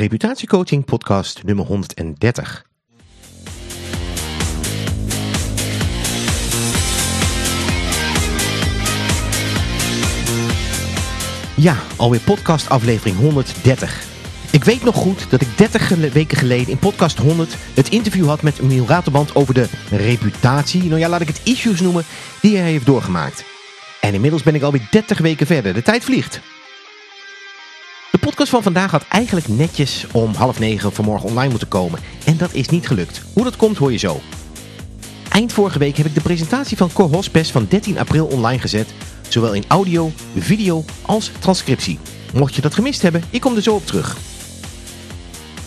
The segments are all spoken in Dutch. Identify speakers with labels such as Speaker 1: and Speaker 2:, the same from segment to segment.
Speaker 1: Reputatiecoaching podcast nummer 130. Ja, alweer podcast aflevering 130. Ik weet nog goed dat ik 30 weken geleden in podcast 100 het interview had met Emiel Raterband over de reputatie, nou ja, laat ik het issues noemen, die hij heeft doorgemaakt. En inmiddels ben ik alweer 30 weken verder. De tijd vliegt. De podcast van vandaag had eigenlijk netjes om half negen vanmorgen online moeten komen. En dat is niet gelukt. Hoe dat komt hoor je zo. Eind vorige week heb ik de presentatie van Cor Hospes van 13 april online gezet. Zowel in audio, video als transcriptie. Mocht je dat gemist hebben, ik kom er zo op terug.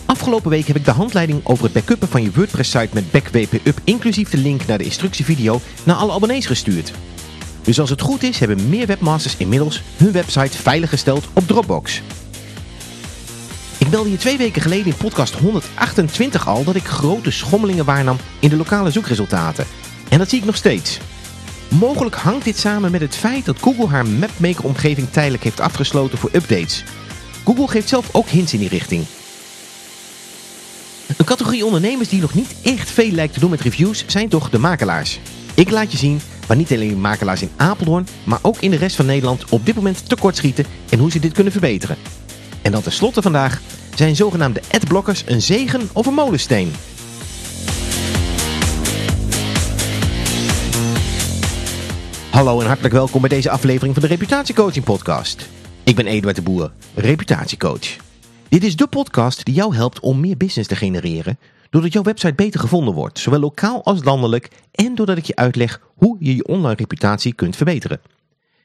Speaker 1: Afgelopen week heb ik de handleiding over het backuppen van je WordPress site met BackWP-up inclusief de link naar de instructievideo naar alle abonnees gestuurd. Dus als het goed is hebben meer webmasters inmiddels hun website veiliggesteld op Dropbox. Ik meldde je twee weken geleden in podcast 128 al dat ik grote schommelingen waarnam in de lokale zoekresultaten. En dat zie ik nog steeds. Mogelijk hangt dit samen met het feit dat Google haar MapMaker omgeving tijdelijk heeft afgesloten voor updates. Google geeft zelf ook hints in die richting. Een categorie ondernemers die nog niet echt veel lijkt te doen met reviews zijn toch de makelaars. Ik laat je zien waar niet alleen makelaars in Apeldoorn, maar ook in de rest van Nederland op dit moment tekortschieten en hoe ze dit kunnen verbeteren. En dan tenslotte vandaag zijn zogenaamde adblockers een zegen of een molensteen. Hallo en hartelijk welkom bij deze aflevering van de Reputatiecoaching podcast. Ik ben Eduard de Boer, reputatiecoach. Dit is de podcast die jou helpt om meer business te genereren, doordat jouw website beter gevonden wordt, zowel lokaal als landelijk, en doordat ik je uitleg hoe je je online reputatie kunt verbeteren.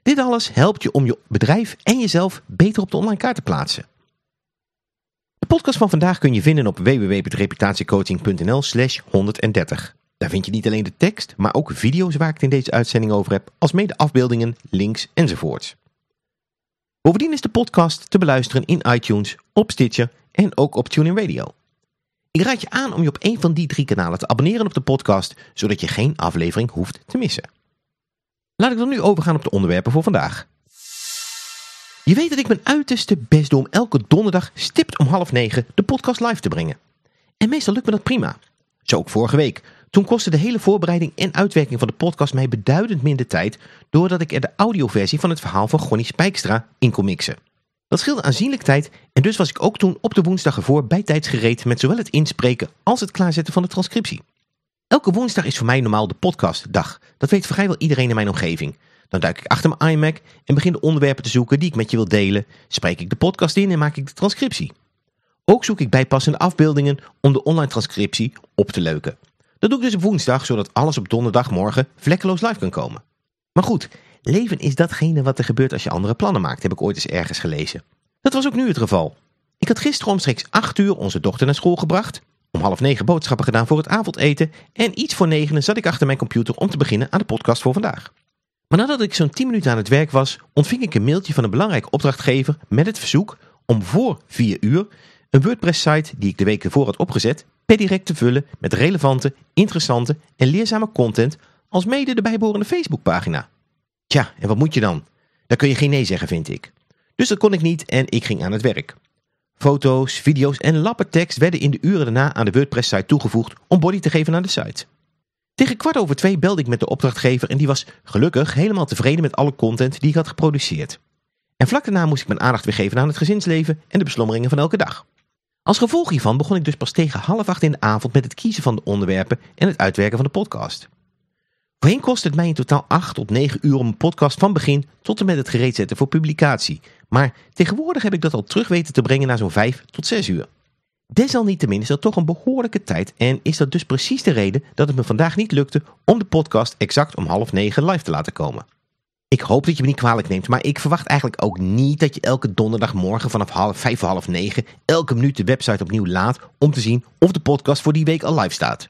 Speaker 1: Dit alles helpt je om je bedrijf en jezelf beter op de online kaart te plaatsen. De podcast van vandaag kun je vinden op www.reputatiecoaching.nl slash 130. Daar vind je niet alleen de tekst, maar ook video's waar ik het in deze uitzending over heb, als mede afbeeldingen, links enzovoorts. Bovendien is de podcast te beluisteren in iTunes, op Stitcher en ook op TuneIn Radio. Ik raad je aan om je op een van die drie kanalen te abonneren op de podcast, zodat je geen aflevering hoeft te missen. Laat ik dan nu overgaan op de onderwerpen voor vandaag. Je weet dat ik mijn uiterste best doe om elke donderdag stipt om half negen de podcast live te brengen. En meestal lukt me dat prima. Zo ook vorige week. Toen kostte de hele voorbereiding en uitwerking van de podcast mij beduidend minder tijd, doordat ik er de audioversie van het verhaal van Gonnie Spijkstra in kon mixen. Dat scheelde aanzienlijk tijd en dus was ik ook toen op de woensdag ervoor bijtijds gereed met zowel het inspreken als het klaarzetten van de transcriptie. Elke woensdag is voor mij normaal de podcastdag. Dat weet vrijwel iedereen in mijn omgeving. Dan duik ik achter mijn iMac en begin de onderwerpen te zoeken die ik met je wil delen, spreek ik de podcast in en maak ik de transcriptie. Ook zoek ik bijpassende afbeeldingen om de online transcriptie op te leuken. Dat doe ik dus op woensdag, zodat alles op donderdagmorgen vlekkeloos live kan komen. Maar goed, leven is datgene wat er gebeurt als je andere plannen maakt, heb ik ooit eens ergens gelezen. Dat was ook nu het geval. Ik had gisteren omstreeks 8 uur onze dochter naar school gebracht, om half negen boodschappen gedaan voor het avondeten en iets voor negenen zat ik achter mijn computer om te beginnen aan de podcast voor vandaag. Maar nadat ik zo'n 10 minuten aan het werk was, ontving ik een mailtje van een belangrijke opdrachtgever met het verzoek om voor 4 uur een WordPress-site die ik de week ervoor had opgezet, per direct te vullen met relevante, interessante en leerzame content als mede de bijbehorende Facebookpagina. Tja, en wat moet je dan? Daar kun je geen nee zeggen, vind ik. Dus dat kon ik niet en ik ging aan het werk. Foto's, video's en lappen tekst werden in de uren daarna aan de WordPress-site toegevoegd om body te geven aan de site. Tegen kwart over twee belde ik met de opdrachtgever en die was gelukkig helemaal tevreden met alle content die ik had geproduceerd. En vlak daarna moest ik mijn aandacht weer geven aan het gezinsleven en de beslommeringen van elke dag. Als gevolg hiervan begon ik dus pas tegen half acht in de avond met het kiezen van de onderwerpen en het uitwerken van de podcast. Voorheen kostte het mij in totaal 8 tot 9 uur om een podcast van begin tot en met het gereed zetten voor publicatie. Maar tegenwoordig heb ik dat al terug weten te brengen naar zo'n 5 tot 6 uur. Desalniettemin is dat toch een behoorlijke tijd en is dat dus precies de reden dat het me vandaag niet lukte om de podcast exact om half negen live te laten komen. Ik hoop dat je me niet kwalijk neemt, maar ik verwacht eigenlijk ook niet dat je elke donderdagmorgen vanaf half vijf half negen elke minuut de website opnieuw laat om te zien of de podcast voor die week al live staat.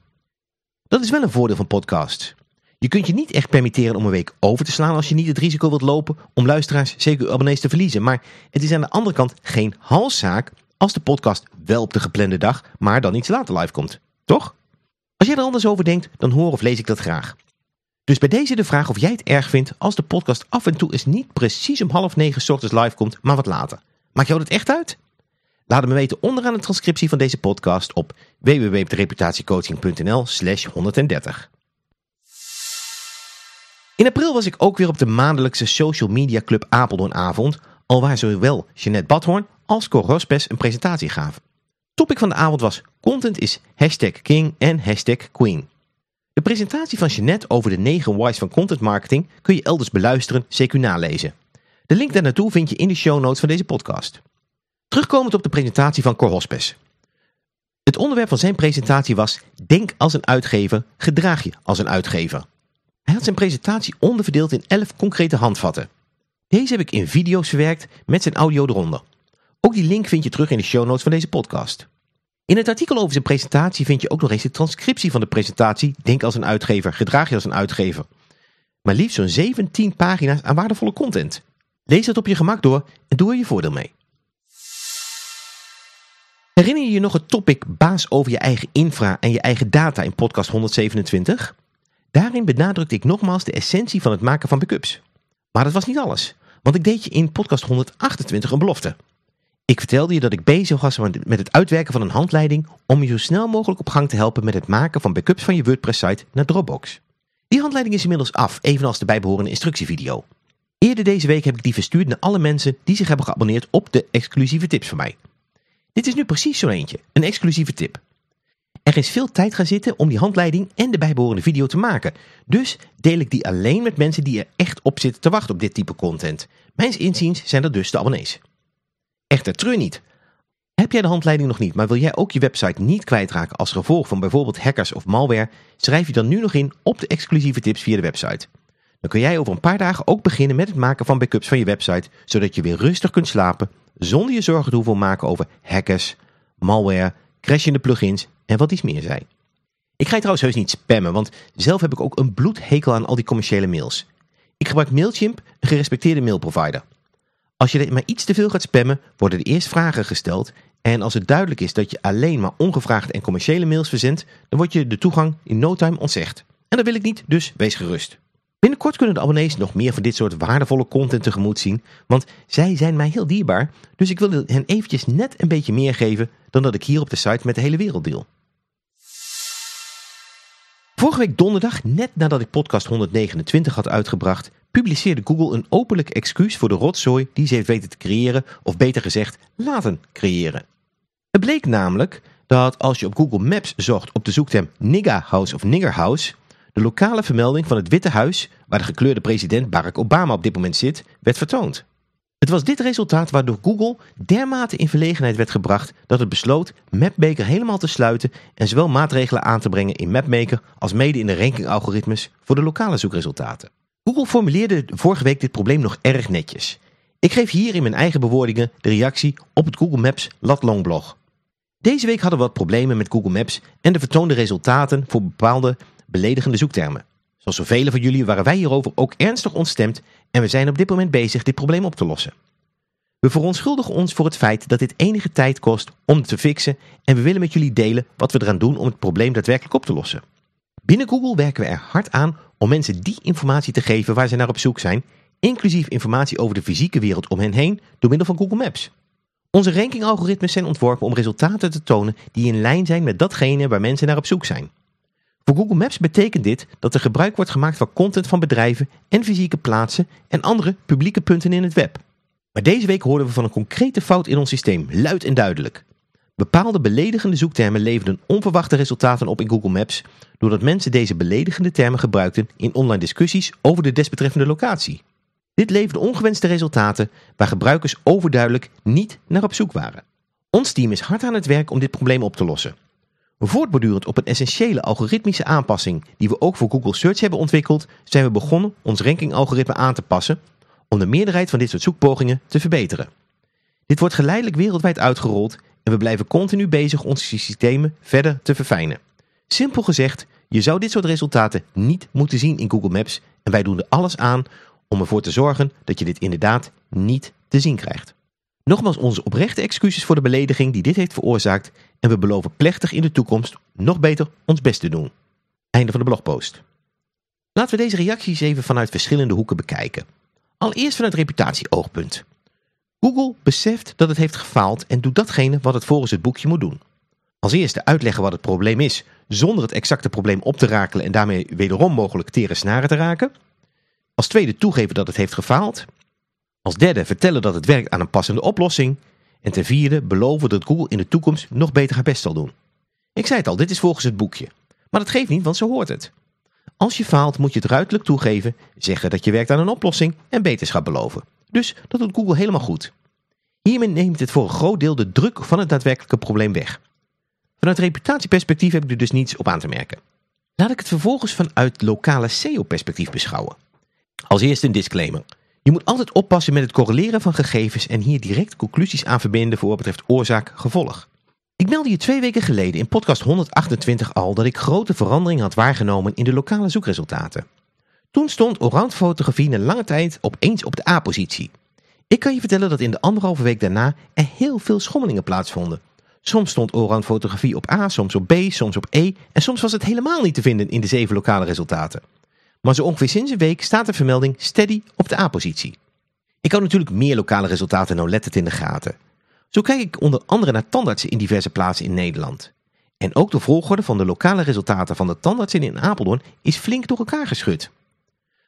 Speaker 1: Dat is wel een voordeel van podcasts. Je kunt je niet echt permitteren om een week over te slaan als je niet het risico wilt lopen om luisteraars, zeker abonnees te verliezen. Maar het is aan de andere kant geen halszaak als de podcast wel op de geplande dag, maar dan iets later live komt. Toch? Als jij er anders over denkt, dan hoor of lees ik dat graag. Dus bij deze de vraag of jij het erg vindt als de podcast af en toe eens niet precies om half negen ochtends live komt, maar wat later. Maakt jou dat echt uit? Laat het me weten onderaan de transcriptie van deze podcast op www.reputatiecoaching.nl slash 130. In april was ik ook weer op de maandelijkse Social Media Club Apeldoornavond, alwaar zowel Jeanette Badhoorn als Cor Rospes een presentatie gaven. Topic van de avond was Content is hashtag king en hashtag queen. De presentatie van Jeanette over de 9 whys van content marketing kun je elders beluisteren, CQ nalezen. De link daar naartoe vind je in de show notes van deze podcast. Terugkomend op de presentatie van Cor Hospes. Het onderwerp van zijn presentatie was Denk als een uitgever, gedraag je als een uitgever. Hij had zijn presentatie onderverdeeld in 11 concrete handvatten. Deze heb ik in video's verwerkt met zijn audio eronder. Ook die link vind je terug in de show notes van deze podcast. In het artikel over zijn presentatie vind je ook nog eens de transcriptie van de presentatie Denk als een uitgever, gedraag je als een uitgever. Maar liefst zo'n 17 pagina's aan waardevolle content. Lees het op je gemak door en doe er je voordeel mee. Herinner je je nog het topic baas over je eigen infra en je eigen data in podcast 127? Daarin benadrukte ik nogmaals de essentie van het maken van backups. Maar dat was niet alles, want ik deed je in podcast 128 een belofte. Ik vertelde je dat ik bezig was met het uitwerken van een handleiding om je zo snel mogelijk op gang te helpen met het maken van backups van je WordPress-site naar Dropbox. Die handleiding is inmiddels af, evenals de bijbehorende instructievideo. Eerder deze week heb ik die verstuurd naar alle mensen die zich hebben geabonneerd op de exclusieve tips van mij. Dit is nu precies zo eentje, een exclusieve tip. Er is veel tijd gaan zitten om die handleiding en de bijbehorende video te maken. Dus deel ik die alleen met mensen die er echt op zitten te wachten op dit type content. Mijns inziens zijn dat dus de abonnees. Echter, treur niet. Heb jij de handleiding nog niet, maar wil jij ook je website niet kwijtraken als gevolg van bijvoorbeeld hackers of malware, schrijf je dan nu nog in op de exclusieve tips via de website. Dan kun jij over een paar dagen ook beginnen met het maken van backups van je website, zodat je weer rustig kunt slapen zonder je zorgen te hoeven maken over hackers, malware, crashende plugins en wat iets meer zijn. Ik ga je trouwens heus niet spammen, want zelf heb ik ook een bloedhekel aan al die commerciële mails. Ik gebruik Mailchimp, een gerespecteerde mailprovider. Als je maar iets te veel gaat spammen, worden er eerst vragen gesteld en als het duidelijk is dat je alleen maar ongevraagde en commerciële mails verzendt, dan wordt je de toegang in no time ontzegd. En dat wil ik niet, dus wees gerust. Binnenkort kunnen de abonnees nog meer van dit soort waardevolle content tegemoet zien, want zij zijn mij heel dierbaar, dus ik wil hen eventjes net een beetje meer geven dan dat ik hier op de site met de hele wereld deel. Vorige week donderdag, net nadat ik podcast 129 had uitgebracht, publiceerde Google een openlijk excuus voor de rotzooi die ze heeft weten te creëren, of beter gezegd, laten creëren. Het bleek namelijk dat als je op Google Maps zocht op de zoekterm Nigga House of Nigger House, de lokale vermelding van het Witte Huis, waar de gekleurde president Barack Obama op dit moment zit, werd vertoond. Het was dit resultaat waardoor Google dermate in verlegenheid werd gebracht dat het besloot MapMaker helemaal te sluiten en zowel maatregelen aan te brengen in MapMaker als mede in de rankingalgoritmes voor de lokale zoekresultaten. Google formuleerde vorige week dit probleem nog erg netjes. Ik geef hier in mijn eigen bewoordingen de reactie op het Google Maps Latlong blog. Deze week hadden we wat problemen met Google Maps en de vertoonde resultaten voor bepaalde beledigende zoektermen. Zoals zoveel van jullie waren wij hierover ook ernstig ontstemd en we zijn op dit moment bezig dit probleem op te lossen. We verontschuldigen ons voor het feit dat dit enige tijd kost om het te fixen en we willen met jullie delen wat we eraan doen om het probleem daadwerkelijk op te lossen. Binnen Google werken we er hard aan om mensen die informatie te geven waar ze naar op zoek zijn, inclusief informatie over de fysieke wereld om hen heen door middel van Google Maps. Onze rankingalgoritmes zijn ontworpen om resultaten te tonen die in lijn zijn met datgene waar mensen naar op zoek zijn. Voor Google Maps betekent dit dat er gebruik wordt gemaakt van content van bedrijven en fysieke plaatsen en andere publieke punten in het web. Maar deze week hoorden we van een concrete fout in ons systeem, luid en duidelijk. Bepaalde beledigende zoektermen leverden onverwachte resultaten op in Google Maps, doordat mensen deze beledigende termen gebruikten in online discussies over de desbetreffende locatie. Dit leverde ongewenste resultaten waar gebruikers overduidelijk niet naar op zoek waren. Ons team is hard aan het werk om dit probleem op te lossen. Voortbordurend op een essentiële algoritmische aanpassing die we ook voor Google Search hebben ontwikkeld, zijn we begonnen ons rankingalgoritme aan te passen om de meerderheid van dit soort zoekpogingen te verbeteren. Dit wordt geleidelijk wereldwijd uitgerold en we blijven continu bezig onze systemen verder te verfijnen. Simpel gezegd, je zou dit soort resultaten niet moeten zien in Google Maps en wij doen er alles aan om ervoor te zorgen dat je dit inderdaad niet te zien krijgt. Nogmaals onze oprechte excuses voor de belediging die dit heeft veroorzaakt en we beloven plechtig in de toekomst nog beter ons best te doen. Einde van de blogpost. Laten we deze reacties even vanuit verschillende hoeken bekijken. Allereerst vanuit reputatieoogpunt. Google beseft dat het heeft gefaald en doet datgene wat het volgens het boekje moet doen. Als eerste uitleggen wat het probleem is, zonder het exacte probleem op te rakelen en daarmee wederom mogelijk tere snaren te raken. Als tweede toegeven dat het heeft gefaald. Als derde vertellen dat het werkt aan een passende oplossing. En ten vierde beloven dat Google in de toekomst nog beter haar best zal doen. Ik zei het al, dit is volgens het boekje. Maar dat geeft niet, want zo hoort het. Als je faalt moet je het ruidelijk toegeven, zeggen dat je werkt aan een oplossing en beterschap beloven. Dus dat doet Google helemaal goed. Hiermee neemt het voor een groot deel de druk van het daadwerkelijke probleem weg. Vanuit reputatieperspectief heb ik er dus niets op aan te merken. Laat ik het vervolgens vanuit lokale SEO-perspectief beschouwen. Als eerste een disclaimer. Je moet altijd oppassen met het correleren van gegevens en hier direct conclusies aan verbinden voor wat betreft oorzaak-gevolg. Ik meldde je twee weken geleden in podcast 128 al dat ik grote veranderingen had waargenomen in de lokale zoekresultaten. Toen stond Oranje Fotografie een lange tijd opeens op de A-positie. Ik kan je vertellen dat in de anderhalve week daarna er heel veel schommelingen plaatsvonden. Soms stond Oranje Fotografie op A, soms op B, soms op E en soms was het helemaal niet te vinden in de zeven lokale resultaten. Maar zo ongeveer sinds een week staat de vermelding steady op de A-positie. Ik hou natuurlijk meer lokale resultaten nauwlettend in de gaten. Zo kijk ik onder andere naar tandartsen in diverse plaatsen in Nederland. En ook de volgorde van de lokale resultaten van de tandartsen in Apeldoorn is flink door elkaar geschud.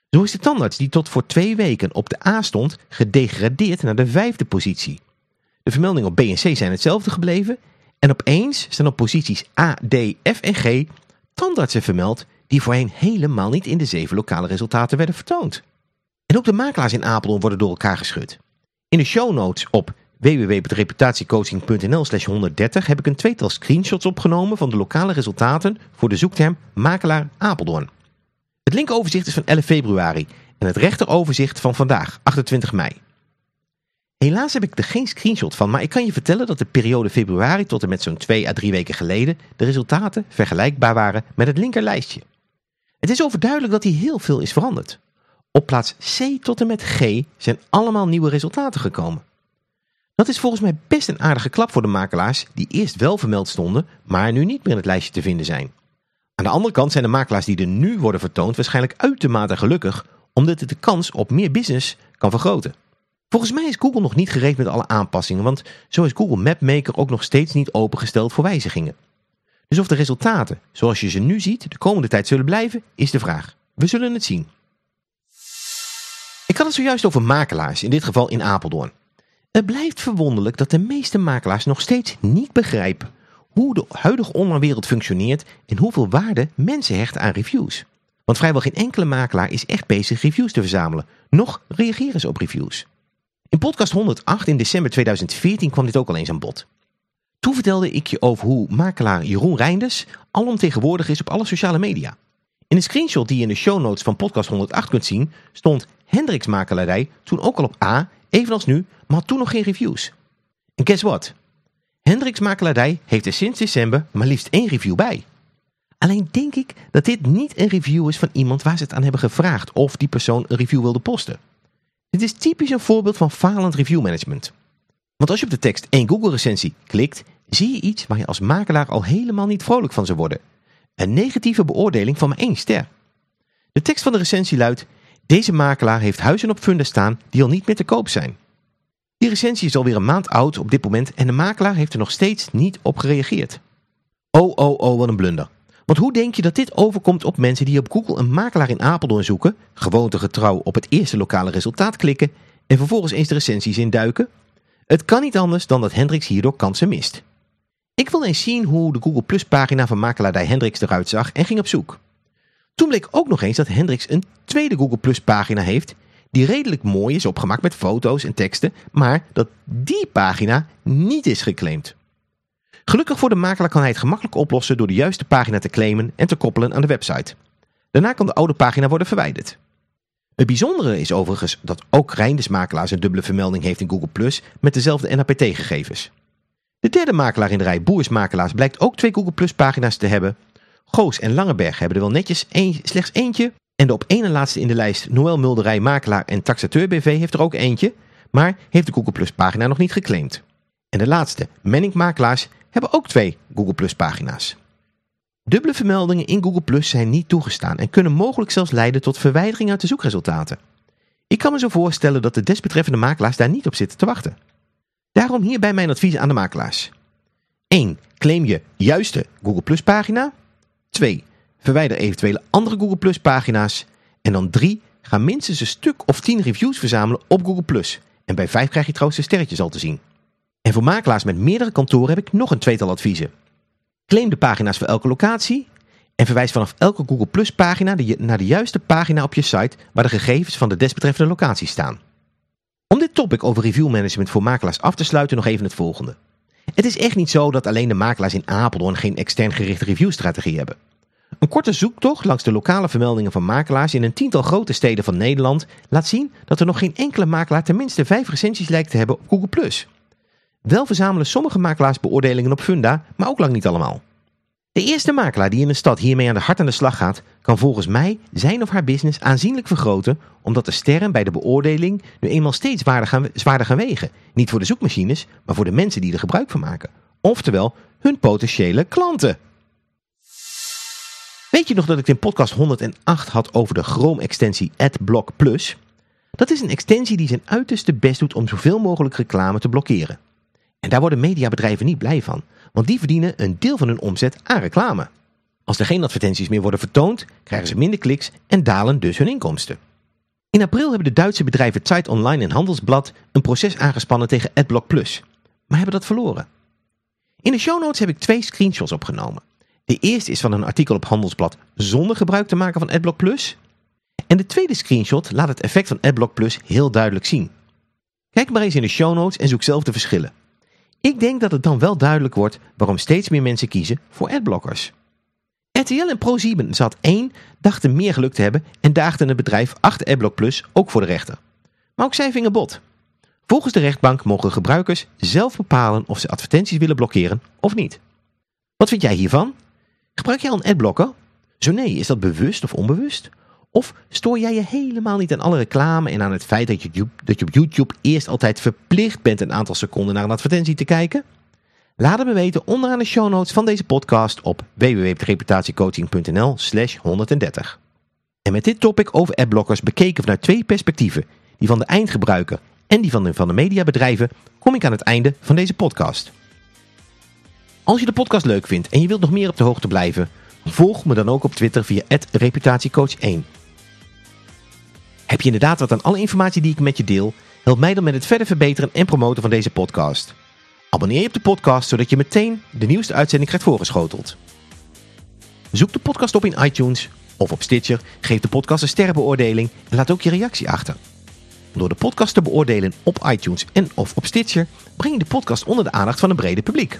Speaker 1: Zo is de tandarts die tot voor twee weken op de A stond gedegradeerd naar de vijfde positie. De vermeldingen op B en C zijn hetzelfde gebleven en opeens staan op posities A, D, F en G tandartsen vermeld die voorheen helemaal niet in de zeven lokale resultaten werden vertoond. En ook de makelaars in Apeldoorn worden door elkaar geschud. In de show notes op www.reputatiecoaching.nl slash 130 heb ik een tweetal screenshots opgenomen van de lokale resultaten voor de zoekterm makelaar Apeldoorn. Het linkoverzicht is van 11 februari en het rechteroverzicht van vandaag, 28 mei. Helaas heb ik er geen screenshot van, maar ik kan je vertellen dat de periode februari tot en met zo'n 2 à 3 weken geleden de resultaten vergelijkbaar waren met het linkerlijstje. Het is overduidelijk dat hier heel veel is veranderd. Op plaats C tot en met G zijn allemaal nieuwe resultaten gekomen. Dat is volgens mij best een aardige klap voor de makelaars die eerst wel vermeld stonden, maar nu niet meer in het lijstje te vinden zijn. Aan de andere kant zijn de makelaars die er nu worden vertoond waarschijnlijk uitermate gelukkig, omdat het de kans op meer business kan vergroten. Volgens mij is Google nog niet gereed met alle aanpassingen, want zo is Google Mapmaker ook nog steeds niet opengesteld voor wijzigingen. Dus of de resultaten, zoals je ze nu ziet, de komende tijd zullen blijven, is de vraag. We zullen het zien. Ik had het zojuist over makelaars, in dit geval in Apeldoorn. Het blijft verwonderlijk dat de meeste makelaars nog steeds niet begrijpen hoe de huidige onlinewereld functioneert en hoeveel waarde mensen hechten aan reviews. Want vrijwel geen enkele makelaar is echt bezig reviews te verzamelen. Nog reageren ze op reviews. In podcast 108 in december 2014 kwam dit ook al eens aan bod. Toen vertelde ik je over hoe makelaar Jeroen Reinders alomtegenwoordig is op alle sociale media. In een screenshot die je in de show notes van podcast 108 kunt zien, stond Hendricks Makelaarij toen ook al op A, evenals nu, maar had toen nog geen reviews. En guess what? Hendricks Makelaarij heeft er sinds december maar liefst één review bij. Alleen denk ik dat dit niet een review is van iemand waar ze het aan hebben gevraagd of die persoon een review wilde posten. Dit is typisch een voorbeeld van falend review management. Want als je op de tekst één Google recensie klikt, zie je iets waar je als makelaar al helemaal niet vrolijk van zou worden. Een negatieve beoordeling van maar één ster. De tekst van de recensie luidt, deze makelaar heeft huizen op Funda staan die al niet meer te koop zijn. Die recensie is alweer een maand oud op dit moment en de makelaar heeft er nog steeds niet op gereageerd. Oh, oh, oh, wat een blunder. Want hoe denk je dat dit overkomt op mensen die op Google een makelaar in Apeldoorn zoeken, gewoontegetrouw op het eerste lokale resultaat klikken en vervolgens eens de recensies induiken? Het kan niet anders dan dat Hendricks hierdoor kansen mist. Ik wil eens zien hoe de Google Plus pagina van makelaardij Hendricks eruit zag en ging op zoek. Toen bleek ook nog eens dat Hendricks een tweede Google Plus pagina heeft die redelijk mooi is opgemaakt met foto's en teksten, maar dat die pagina niet is geclaimd. Gelukkig voor de makelaar kan hij het gemakkelijk oplossen door de juiste pagina te claimen en te koppelen aan de website. Daarna kan de oude pagina worden verwijderd. Het bijzondere is overigens dat ook Reinders Makelaars een dubbele vermelding heeft in Google Plus met dezelfde NAPT-gegevens. De derde makelaar in de rij Boers Makelaars blijkt ook twee Google Plus pagina's te hebben. Goos en Langeberg hebben er wel netjes slechts eentje. En de op ene laatste in de lijst Noël Mulderij Makelaar en Taxateur BV heeft er ook eentje. Maar heeft de Google Plus pagina nog niet geclaimd. En de laatste, Menning Makelaars, hebben ook twee Google Plus pagina's. Dubbele vermeldingen in Google Plus zijn niet toegestaan en kunnen mogelijk zelfs leiden tot verwijdering uit de zoekresultaten. Ik kan me zo voorstellen dat de desbetreffende makelaars daar niet op zitten te wachten. Daarom hierbij mijn advies aan de makelaars. 1. Claim je juiste Google Plus pagina. 2. Verwijder eventuele andere Google Plus pagina's. En dan 3. Ga minstens een stuk of 10 reviews verzamelen op Google Plus. En bij 5 krijg je trouwens de sterretjes al te zien. En voor makelaars met meerdere kantoren heb ik nog een tweetal adviezen. Claim de pagina's voor elke locatie. En verwijs vanaf elke Google Plus pagina naar de juiste pagina op je site waar de gegevens van de desbetreffende locatie staan. Om dit topic over review management voor makelaars af te sluiten nog even het volgende. Het is echt niet zo dat alleen de makelaars in Apeldoorn geen extern gerichte reviewstrategie hebben. Een korte zoektocht langs de lokale vermeldingen van makelaars in een tiental grote steden van Nederland laat zien dat er nog geen enkele makelaar tenminste vijf recensies lijkt te hebben op Google+. Wel verzamelen sommige makelaars beoordelingen op Funda, maar ook lang niet allemaal. De eerste makelaar die in een stad hiermee aan de hart aan de slag gaat, kan volgens mij zijn of haar business aanzienlijk vergroten, omdat de sterren bij de beoordeling nu eenmaal steeds gaan, zwaarder gaan wegen. Niet voor de zoekmachines, maar voor de mensen die er gebruik van maken. Oftewel, hun potentiële klanten. Weet je nog dat ik in podcast 108 had over de Chrome-extensie AdBlock Plus? Dat is een extensie die zijn uiterste best doet om zoveel mogelijk reclame te blokkeren. En daar worden mediabedrijven niet blij van, want die verdienen een deel van hun omzet aan reclame. Als er geen advertenties meer worden vertoond, krijgen ze minder kliks en dalen dus hun inkomsten. In april hebben de Duitse bedrijven Zeit Online en Handelsblad een proces aangespannen tegen AdBlock Plus, maar hebben dat verloren. In de show notes heb ik twee screenshots opgenomen. De eerste is van een artikel op Handelsblad zonder gebruik te maken van AdBlock Plus. En de tweede screenshot laat het effect van AdBlock Plus heel duidelijk zien. Kijk maar eens in de show notes en zoek zelf de verschillen. Ik denk dat het dan wel duidelijk wordt waarom steeds meer mensen kiezen voor adblockers. RTL en ProSieben zat 1 dachten meer geluk te hebben en daagden het bedrijf achter AdBlock Plus ook voor de rechter. Maar ook zij vingen bot. Volgens de rechtbank mogen gebruikers zelf bepalen of ze advertenties willen blokkeren of niet. Wat vind jij hiervan? Gebruik jij een adblocker? Zo nee, is dat bewust of onbewust? Of stoor jij je helemaal niet aan alle reclame en aan het feit dat je, dat je op YouTube eerst altijd verplicht bent een aantal seconden naar een advertentie te kijken? Laat het me weten onderaan de show notes van deze podcast op www.reputatiecoaching.nl slash 130. En met dit topic over adblockers bekeken vanuit twee perspectieven, die van de eindgebruiker en die van de, van de mediabedrijven, kom ik aan het einde van deze podcast. Als je de podcast leuk vindt en je wilt nog meer op de hoogte blijven, volg me dan ook op Twitter via reputatiecoach1. Heb je inderdaad wat aan alle informatie die ik met je deel? Help mij dan met het verder verbeteren en promoten van deze podcast. Abonneer je op de podcast, zodat je meteen de nieuwste uitzending krijgt voorgeschoteld. Zoek de podcast op in iTunes of op Stitcher, geef de podcast een sterrenbeoordeling en laat ook je reactie achter. Door de podcast te beoordelen op iTunes en of op Stitcher, breng je de podcast onder de aandacht van een brede publiek.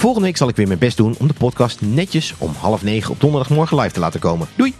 Speaker 1: Volgende week zal ik weer mijn best doen om de podcast netjes om half negen op donderdagmorgen live te laten komen. Doei!